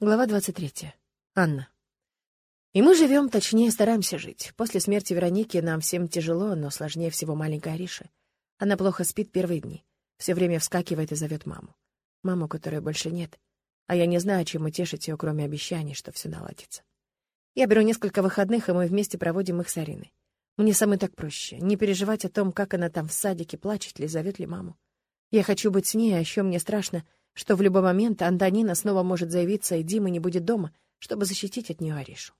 Глава 23. Анна. И мы живем, точнее, стараемся жить. После смерти Вероники нам всем тяжело, но сложнее всего маленькая Ариша. Она плохо спит первые дни. Все время вскакивает и зовет маму. Маму, которой больше нет. А я не знаю, чем утешить ее, кроме обещаний, что все наладится. Я беру несколько выходных, и мы вместе проводим их с Ариной. Мне самой так проще. Не переживать о том, как она там в садике, плачет ли, зовет ли маму. Я хочу быть с ней, а еще мне страшно — что в любой момент Антонина снова может заявиться, и Дима не будет дома, чтобы защитить от нее Аришу.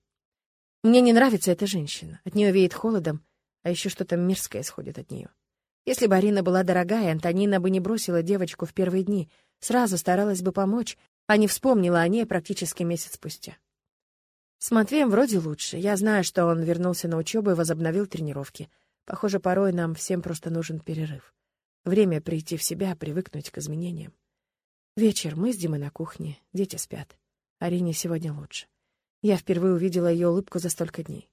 Мне не нравится эта женщина. От нее веет холодом, а еще что-то мерзкое исходит от нее. Если бы Арина была дорогая, Антонина бы не бросила девочку в первые дни, сразу старалась бы помочь, а не вспомнила о ней практически месяц спустя. С Матвеем вроде лучше. Я знаю, что он вернулся на учебу и возобновил тренировки. Похоже, порой нам всем просто нужен перерыв. Время прийти в себя, привыкнуть к изменениям. Вечер, мы с Димой на кухне, дети спят. Арине сегодня лучше. Я впервые увидела ее улыбку за столько дней.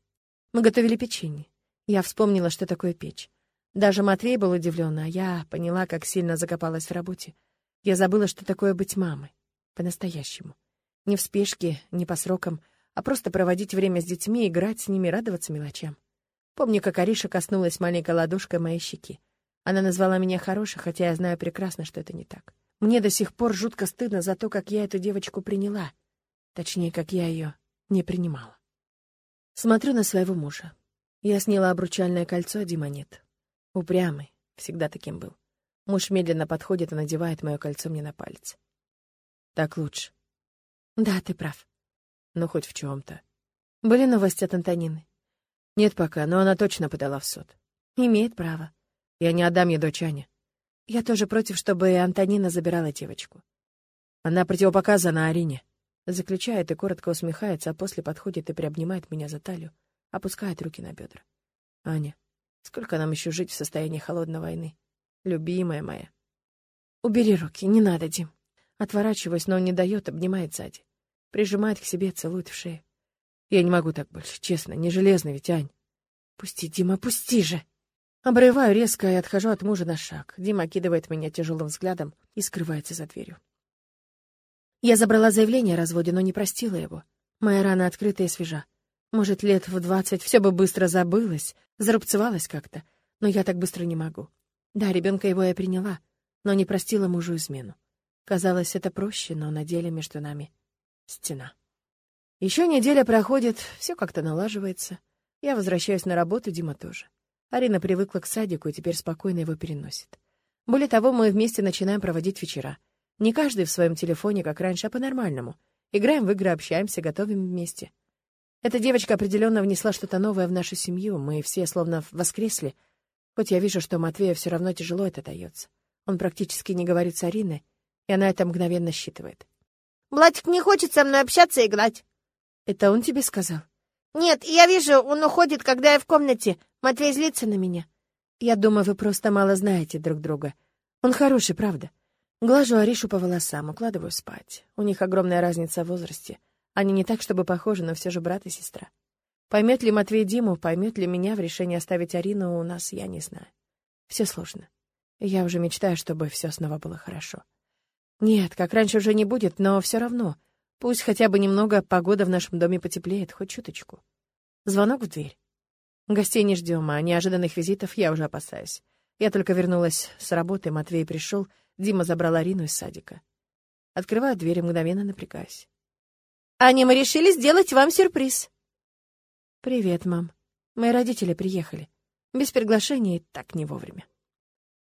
Мы готовили печенье. Я вспомнила, что такое печь. Даже Матвей был удивлен, а я поняла, как сильно закопалась в работе. Я забыла, что такое быть мамой. По-настоящему. Не в спешке, не по срокам, а просто проводить время с детьми, играть с ними, радоваться мелочам. Помню, как Ариша коснулась маленькой ладошкой моей щеки. Она назвала меня хорошей, хотя я знаю прекрасно, что это не так. Мне до сих пор жутко стыдно за то, как я эту девочку приняла. Точнее, как я ее не принимала. Смотрю на своего мужа. Я сняла обручальное кольцо, а Дима нет. Упрямый, всегда таким был. Муж медленно подходит и надевает мое кольцо мне на палец. Так лучше. Да, ты прав. Ну, хоть в чем-то. Были новости от Антонины? Нет пока, но она точно подала в суд. Имеет право. Я не отдам ей дочь Аня. Я тоже против, чтобы Антонина забирала девочку. Она противопоказана Арине. Заключает и коротко усмехается, а после подходит и приобнимает меня за талию, опускает руки на бедра. Аня, сколько нам еще жить в состоянии холодной войны? Любимая моя. Убери руки, не надо, Дим. Отворачиваюсь, но он не дает, обнимает сзади. Прижимает к себе, целует в шею. Я не могу так больше, честно, не железно ведь, Ань. Пусти, Дима, пусти же! Обрываю резко и отхожу от мужа на шаг. Дима окидывает меня тяжелым взглядом и скрывается за дверью. Я забрала заявление о разводе, но не простила его. Моя рана открыта и свежа. Может, лет в двадцать все бы быстро забылось, зарубцевалось как-то, но я так быстро не могу. Да, ребенка его я приняла, но не простила мужу измену. Казалось, это проще, но на деле между нами стена. Еще неделя проходит, все как-то налаживается. Я возвращаюсь на работу, Дима тоже. Арина привыкла к садику и теперь спокойно его переносит. Более того, мы вместе начинаем проводить вечера. Не каждый в своем телефоне, как раньше, а по-нормальному. Играем в игры, общаемся, готовим вместе. Эта девочка определенно внесла что-то новое в нашу семью. Мы все словно воскресли. Хоть я вижу, что Матвею все равно тяжело это дается. Он практически не говорит с Ариной, и она это мгновенно считывает. «Бладик не хочет со мной общаться и играть». «Это он тебе сказал?» «Нет, я вижу, он уходит, когда я в комнате. Матвей злится на меня». «Я думаю, вы просто мало знаете друг друга. Он хороший, правда?» Глажу Аришу по волосам, укладываю спать. У них огромная разница в возрасте. Они не так, чтобы похожи, но все же брат и сестра. Поймет ли Матвей Диму, поймет ли меня в решении оставить Арину у нас, я не знаю. Все сложно. Я уже мечтаю, чтобы все снова было хорошо. Нет, как раньше уже не будет, но все равно. Пусть хотя бы немного погода в нашем доме потеплеет, хоть чуточку. Звонок в дверь. Гостей не ждем, а неожиданных визитов я уже опасаюсь. Я только вернулась с работы, Матвей пришел, Дима забрал Арину из садика. Открываю дверь и мгновенно напрягаюсь. «Аня, мы решили сделать вам сюрприз». «Привет, мам. Мои родители приехали. Без приглашения и так не вовремя».